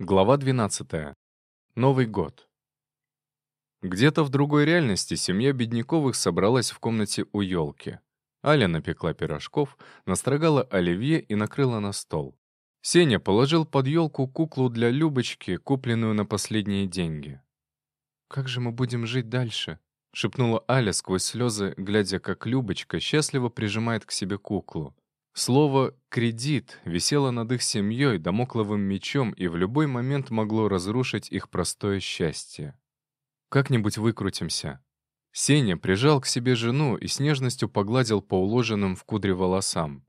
Глава 12. Новый год. Где-то в другой реальности семья Бедняковых собралась в комнате у елки. Аля напекла пирожков, настрогала оливье и накрыла на стол. Сеня положил под елку куклу для Любочки, купленную на последние деньги. «Как же мы будем жить дальше?» — шепнула Аля сквозь слезы, глядя, как Любочка счастливо прижимает к себе куклу. Слово «кредит» висело над их семьей домокловым мечом и в любой момент могло разрушить их простое счастье. «Как-нибудь выкрутимся». Сеня прижал к себе жену и с нежностью погладил по уложенным в кудре волосам.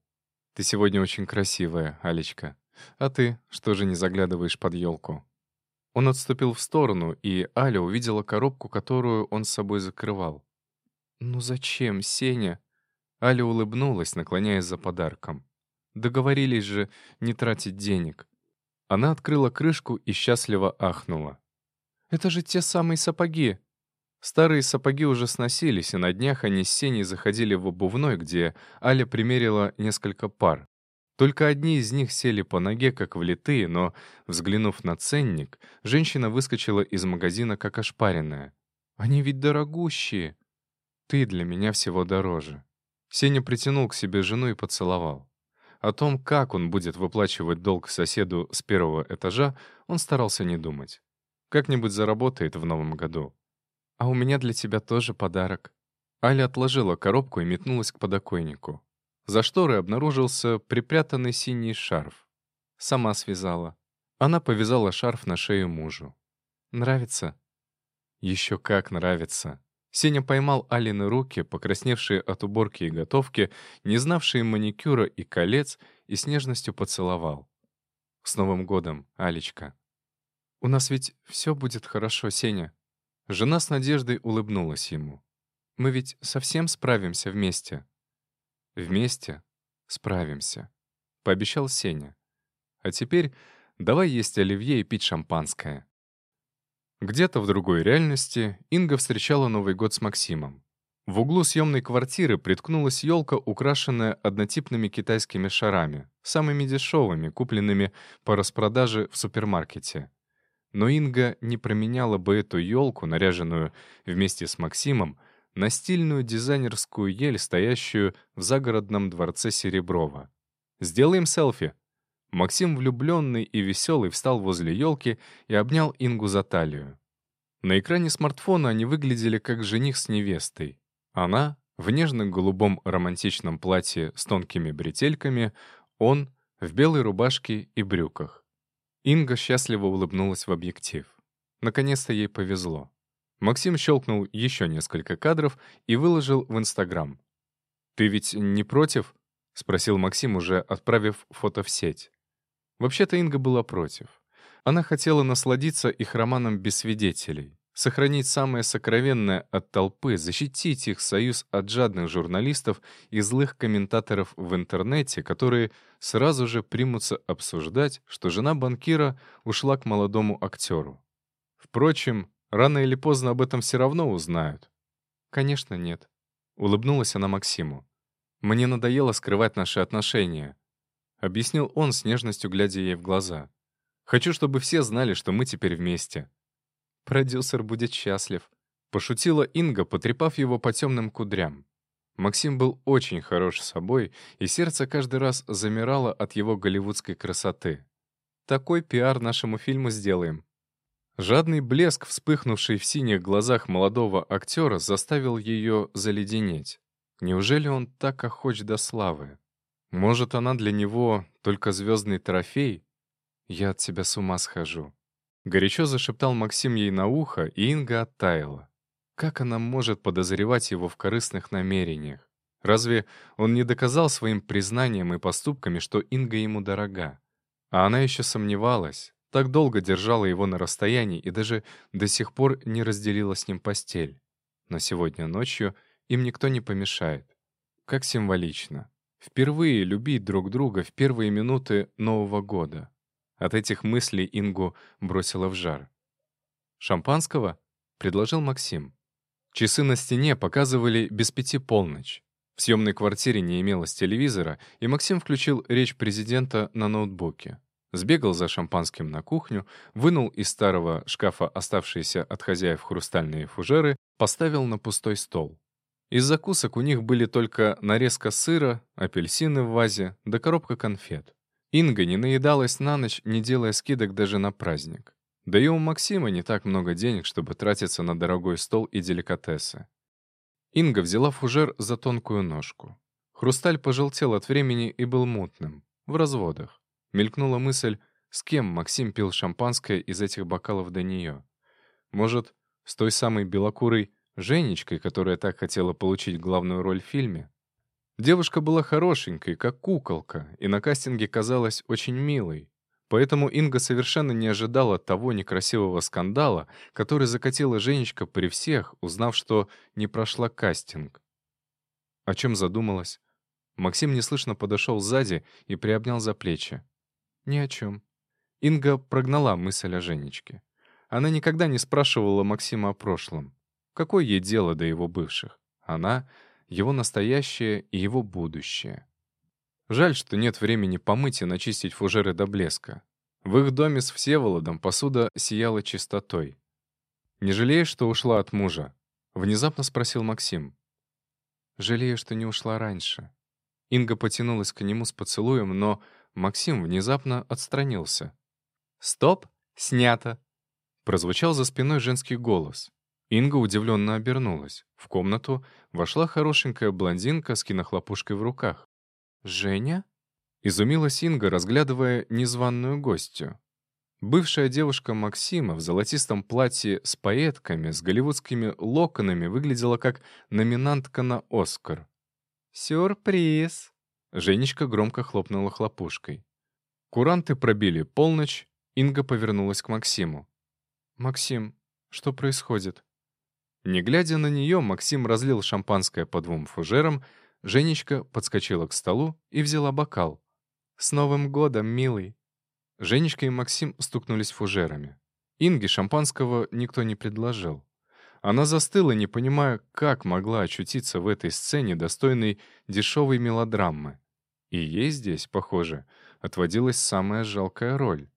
«Ты сегодня очень красивая, Алечка. А ты что же не заглядываешь под елку?» Он отступил в сторону, и Аля увидела коробку, которую он с собой закрывал. «Ну зачем, Сеня?» Аля улыбнулась, наклоняясь за подарком. Договорились же не тратить денег. Она открыла крышку и счастливо ахнула. «Это же те самые сапоги!» Старые сапоги уже сносились, и на днях они с Сеней заходили в обувной, где Аля примерила несколько пар. Только одни из них сели по ноге, как влитые, но, взглянув на ценник, женщина выскочила из магазина, как ошпаренная. «Они ведь дорогущие! Ты для меня всего дороже!» Сеня притянул к себе жену и поцеловал. О том, как он будет выплачивать долг соседу с первого этажа, он старался не думать. Как-нибудь заработает в новом году. «А у меня для тебя тоже подарок». Аля отложила коробку и метнулась к подоконнику. За шторой обнаружился припрятанный синий шарф. Сама связала. Она повязала шарф на шею мужу. «Нравится?» «Еще как нравится», Сеня поймал Алины руки, покрасневшие от уборки и готовки, не знавшие маникюра и колец, и с нежностью поцеловал. «С Новым годом, Алечка!» «У нас ведь все будет хорошо, Сеня!» Жена с надеждой улыбнулась ему. «Мы ведь совсем справимся вместе?» «Вместе справимся», — пообещал Сеня. «А теперь давай есть оливье и пить шампанское». Где-то в другой реальности Инга встречала Новый год с Максимом. В углу съемной квартиры приткнулась елка, украшенная однотипными китайскими шарами, самыми дешевыми, купленными по распродаже в супермаркете. Но Инга не променяла бы эту елку, наряженную вместе с Максимом, на стильную дизайнерскую ель, стоящую в загородном дворце Сереброва. «Сделаем селфи», Максим, влюбленный и веселый, встал возле елки и обнял Ингу за талию. На экране смартфона они выглядели как жених с невестой. Она в нежно-голубом романтичном платье с тонкими бретельками, он в белой рубашке и брюках. Инга счастливо улыбнулась в объектив. Наконец-то ей повезло. Максим щелкнул еще несколько кадров и выложил в Инстаграм. «Ты ведь не против?» — спросил Максим, уже отправив фото в сеть. Вообще-то Инга была против. Она хотела насладиться их романом без свидетелей, сохранить самое сокровенное от толпы, защитить их союз от жадных журналистов и злых комментаторов в интернете, которые сразу же примутся обсуждать, что жена банкира ушла к молодому актеру. Впрочем, рано или поздно об этом все равно узнают. «Конечно, нет», — улыбнулась она Максиму. «Мне надоело скрывать наши отношения. — объяснил он с нежностью, глядя ей в глаза. «Хочу, чтобы все знали, что мы теперь вместе». «Продюсер будет счастлив», — пошутила Инга, потрепав его по темным кудрям. Максим был очень хорош собой, и сердце каждый раз замирало от его голливудской красоты. «Такой пиар нашему фильму сделаем». Жадный блеск, вспыхнувший в синих глазах молодого актера, заставил ее заледенеть. Неужели он так охоч до славы? Может, она для него только звездный трофей? Я от тебя с ума схожу. Горячо зашептал Максим ей на ухо, и Инга оттаяла. Как она может подозревать его в корыстных намерениях? Разве он не доказал своим признанием и поступками, что Инга ему дорога? А она еще сомневалась, так долго держала его на расстоянии и даже до сих пор не разделила с ним постель. Но сегодня ночью им никто не помешает. Как символично. Впервые любить друг друга в первые минуты Нового года. От этих мыслей Ингу бросило в жар. «Шампанского?» — предложил Максим. Часы на стене показывали без пяти полночь. В съемной квартире не имелось телевизора, и Максим включил речь президента на ноутбуке. Сбегал за шампанским на кухню, вынул из старого шкафа оставшиеся от хозяев хрустальные фужеры, поставил на пустой стол. Из закусок у них были только нарезка сыра, апельсины в вазе да коробка конфет. Инга не наедалась на ночь, не делая скидок даже на праздник. Да и у Максима не так много денег, чтобы тратиться на дорогой стол и деликатесы. Инга взяла фужер за тонкую ножку. Хрусталь пожелтел от времени и был мутным, в разводах. Мелькнула мысль, с кем Максим пил шампанское из этих бокалов до нее. Может, с той самой белокурой Женечкой, которая так хотела получить главную роль в фильме. Девушка была хорошенькой, как куколка, и на кастинге казалась очень милой. Поэтому Инга совершенно не ожидала того некрасивого скандала, который закатила Женечка при всех, узнав, что не прошла кастинг. О чем задумалась? Максим неслышно подошел сзади и приобнял за плечи. Ни о чем. Инга прогнала мысль о Женечке. Она никогда не спрашивала Максима о прошлом. Какое ей дело до его бывших? Она — его настоящее и его будущее. Жаль, что нет времени помыть и начистить фужеры до блеска. В их доме с Всеволодом посуда сияла чистотой. «Не жалеешь, что ушла от мужа?» — внезапно спросил Максим. «Жалею, что не ушла раньше». Инга потянулась к нему с поцелуем, но Максим внезапно отстранился. «Стоп! Снято!» Прозвучал за спиной женский голос. Инга удивленно обернулась. В комнату вошла хорошенькая блондинка с кинохлопушкой в руках. «Женя?» — изумилась Инга, разглядывая незваную гостью. Бывшая девушка Максима в золотистом платье с поэтками, с голливудскими локонами выглядела как номинантка на «Оскар». «Сюрприз!» — Женечка громко хлопнула хлопушкой. Куранты пробили полночь, Инга повернулась к Максиму. «Максим, что происходит?» Не глядя на нее, Максим разлил шампанское по двум фужерам, Женечка подскочила к столу и взяла бокал. «С Новым годом, милый!» Женечка и Максим стукнулись фужерами. Инге шампанского никто не предложил. Она застыла, не понимая, как могла очутиться в этой сцене, достойной дешевой мелодрамы. И ей здесь, похоже, отводилась самая жалкая роль.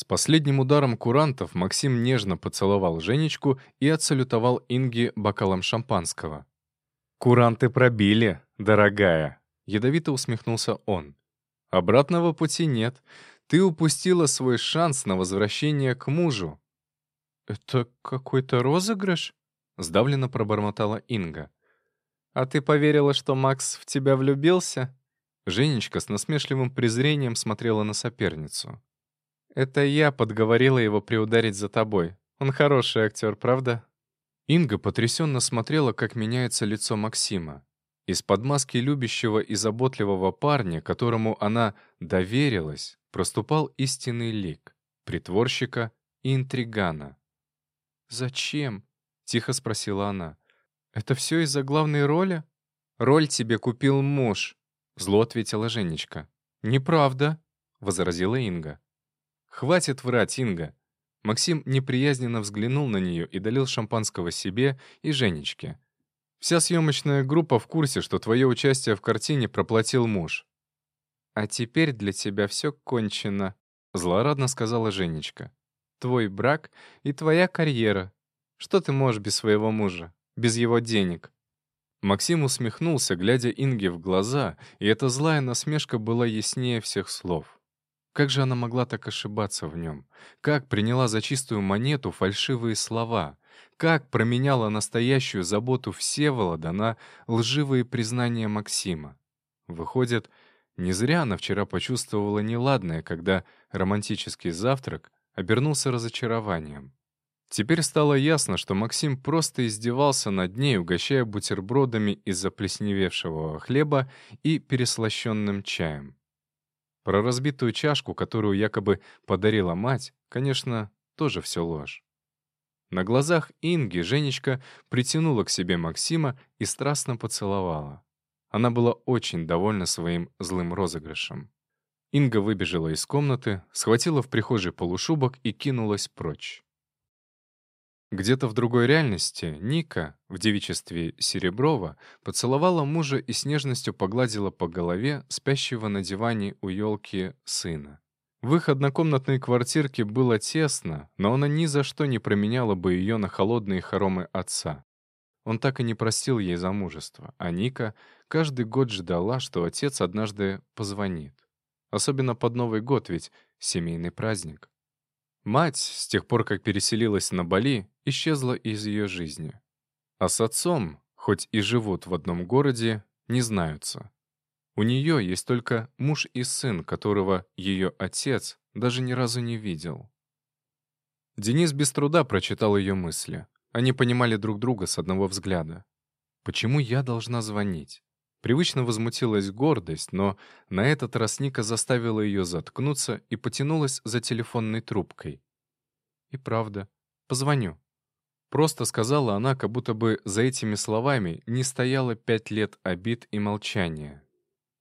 С последним ударом курантов Максим нежно поцеловал Женечку и отсалютовал Инге бокалом шампанского. «Куранты пробили, дорогая!» — ядовито усмехнулся он. «Обратного пути нет. Ты упустила свой шанс на возвращение к мужу». «Это какой-то розыгрыш?» — сдавленно пробормотала Инга. «А ты поверила, что Макс в тебя влюбился?» Женечка с насмешливым презрением смотрела на соперницу. «Это я подговорила его приударить за тобой. Он хороший актер, правда?» Инга потрясенно смотрела, как меняется лицо Максима. Из-под маски любящего и заботливого парня, которому она доверилась, проступал истинный лик — притворщика и интригана. «Зачем?» — тихо спросила она. «Это все из-за главной роли?» «Роль тебе купил муж», — зло ответила Женечка. «Неправда», — возразила Инга. «Хватит врать, Инга!» Максим неприязненно взглянул на нее и долил шампанского себе и Женечке. «Вся съемочная группа в курсе, что твое участие в картине проплатил муж». «А теперь для тебя все кончено», — злорадно сказала Женечка. «Твой брак и твоя карьера. Что ты можешь без своего мужа, без его денег?» Максим усмехнулся, глядя Инге в глаза, и эта злая насмешка была яснее всех слов. Как же она могла так ошибаться в нем? Как приняла за чистую монету фальшивые слова? Как променяла настоящую заботу Всеволода на лживые признания Максима? Выходит, не зря она вчера почувствовала неладное, когда романтический завтрак обернулся разочарованием. Теперь стало ясно, что Максим просто издевался над ней, угощая бутербродами из заплесневевшего хлеба и переслащенным чаем. Про разбитую чашку, которую якобы подарила мать, конечно, тоже все ложь. На глазах Инги Женечка притянула к себе Максима и страстно поцеловала. Она была очень довольна своим злым розыгрышем. Инга выбежала из комнаты, схватила в прихожей полушубок и кинулась прочь. Где-то в другой реальности Ника, в девичестве Сереброва, поцеловала мужа и с нежностью погладила по голове спящего на диване у елки сына. В их однокомнатной квартирке было тесно, но она ни за что не променяла бы ее на холодные хоромы отца. Он так и не простил ей замужество, а Ника каждый год ждала, что отец однажды позвонит. Особенно под Новый год, ведь семейный праздник. Мать, с тех пор, как переселилась на Бали, исчезла из ее жизни. А с отцом, хоть и живут в одном городе, не знаются. У нее есть только муж и сын, которого ее отец даже ни разу не видел. Денис без труда прочитал ее мысли. Они понимали друг друга с одного взгляда. «Почему я должна звонить?» Привычно возмутилась гордость, но на этот раз Ника заставила ее заткнуться и потянулась за телефонной трубкой. «И правда, позвоню». Просто сказала она, как будто бы за этими словами не стояло пять лет обид и молчания.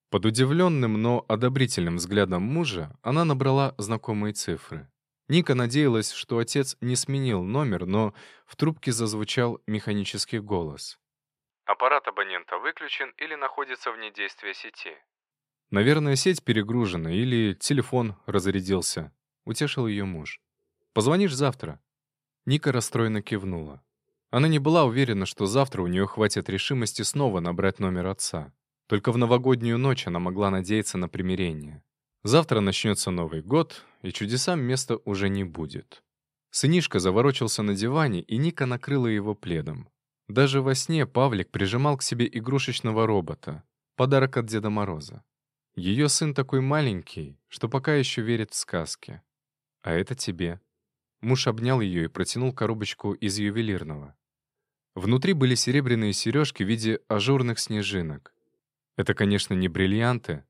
Под удивленным, но одобрительным взглядом мужа она набрала знакомые цифры. Ника надеялась, что отец не сменил номер, но в трубке зазвучал механический голос. «Аппарат абонента выключен или находится вне действия сети». «Наверное, сеть перегружена или телефон разрядился», — утешил ее муж. «Позвонишь завтра?» Ника расстроенно кивнула. Она не была уверена, что завтра у нее хватит решимости снова набрать номер отца. Только в новогоднюю ночь она могла надеяться на примирение. Завтра начнется Новый год, и чудесам места уже не будет. Сынишка заворочился на диване, и Ника накрыла его пледом. Даже во сне Павлик прижимал к себе игрушечного робота, подарок от Деда Мороза. Ее сын такой маленький, что пока еще верит в сказки. А это тебе. Муж обнял ее и протянул коробочку из ювелирного. Внутри были серебряные сережки в виде ажурных снежинок. Это, конечно, не бриллианты,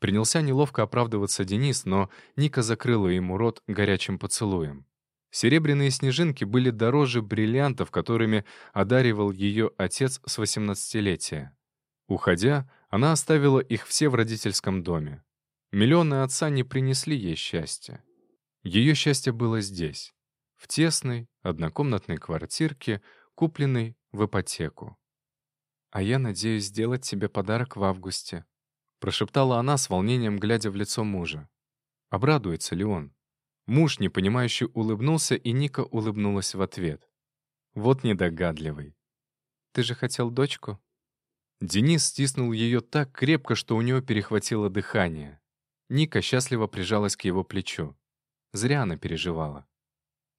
Принялся неловко оправдываться Денис, но Ника закрыла ему рот горячим поцелуем. Серебряные снежинки были дороже бриллиантов, которыми одаривал ее отец с 18-летия. Уходя, она оставила их все в родительском доме. Миллионы отца не принесли ей счастья. Ее счастье было здесь, в тесной, однокомнатной квартирке, купленной в ипотеку. «А я надеюсь сделать тебе подарок в августе», Прошептала она с волнением, глядя в лицо мужа. Обрадуется ли он? Муж, непонимающе, улыбнулся, и Ника улыбнулась в ответ. Вот недогадливый. «Ты же хотел дочку?» Денис стиснул ее так крепко, что у нее перехватило дыхание. Ника счастливо прижалась к его плечу. Зря она переживала.